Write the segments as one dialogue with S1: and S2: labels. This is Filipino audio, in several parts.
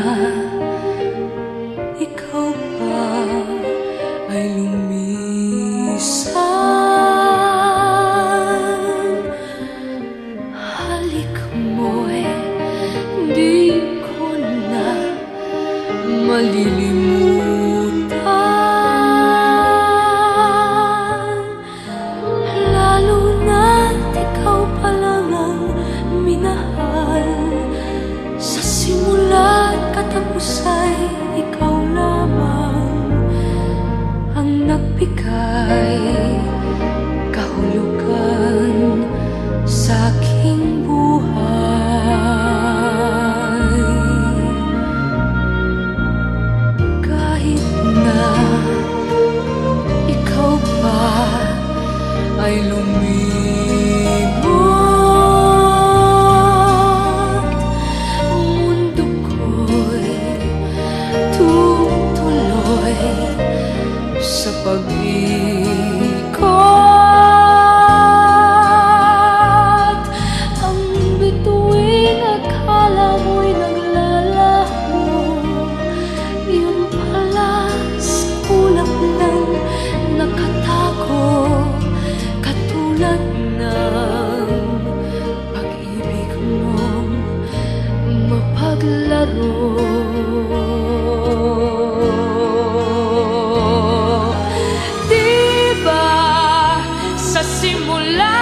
S1: Kahit na nagbigay kahulugan sa aking buhay. Kahit na ikaw pa ay lumimot Mundo ko'y tutuloy sa pag-ikot. Ang bituing akala mo'y naglalaho Yun pala sa ulap lang nakatago Katulad ng pag-ibig mong mapaglaro Love.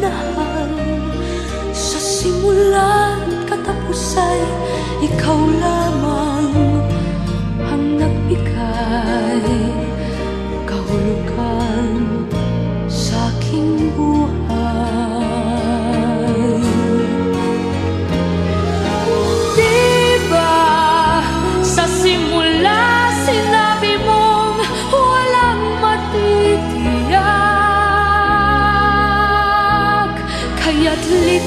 S1: Minahal Sa simula't katapos ay ikaw lamang Ang nagbigay. Kahulugan sa aking buhay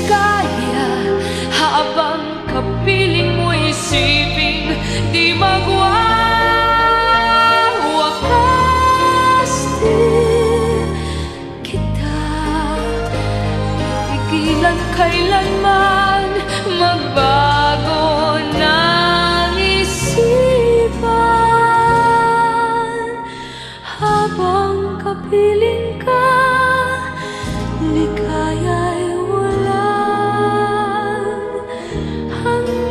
S1: kaya Habang kapiling mo isipin Di magwawakas din kita. Ipigilan kailanman magbago ng isipan. Habang kapiling ka Likaya 看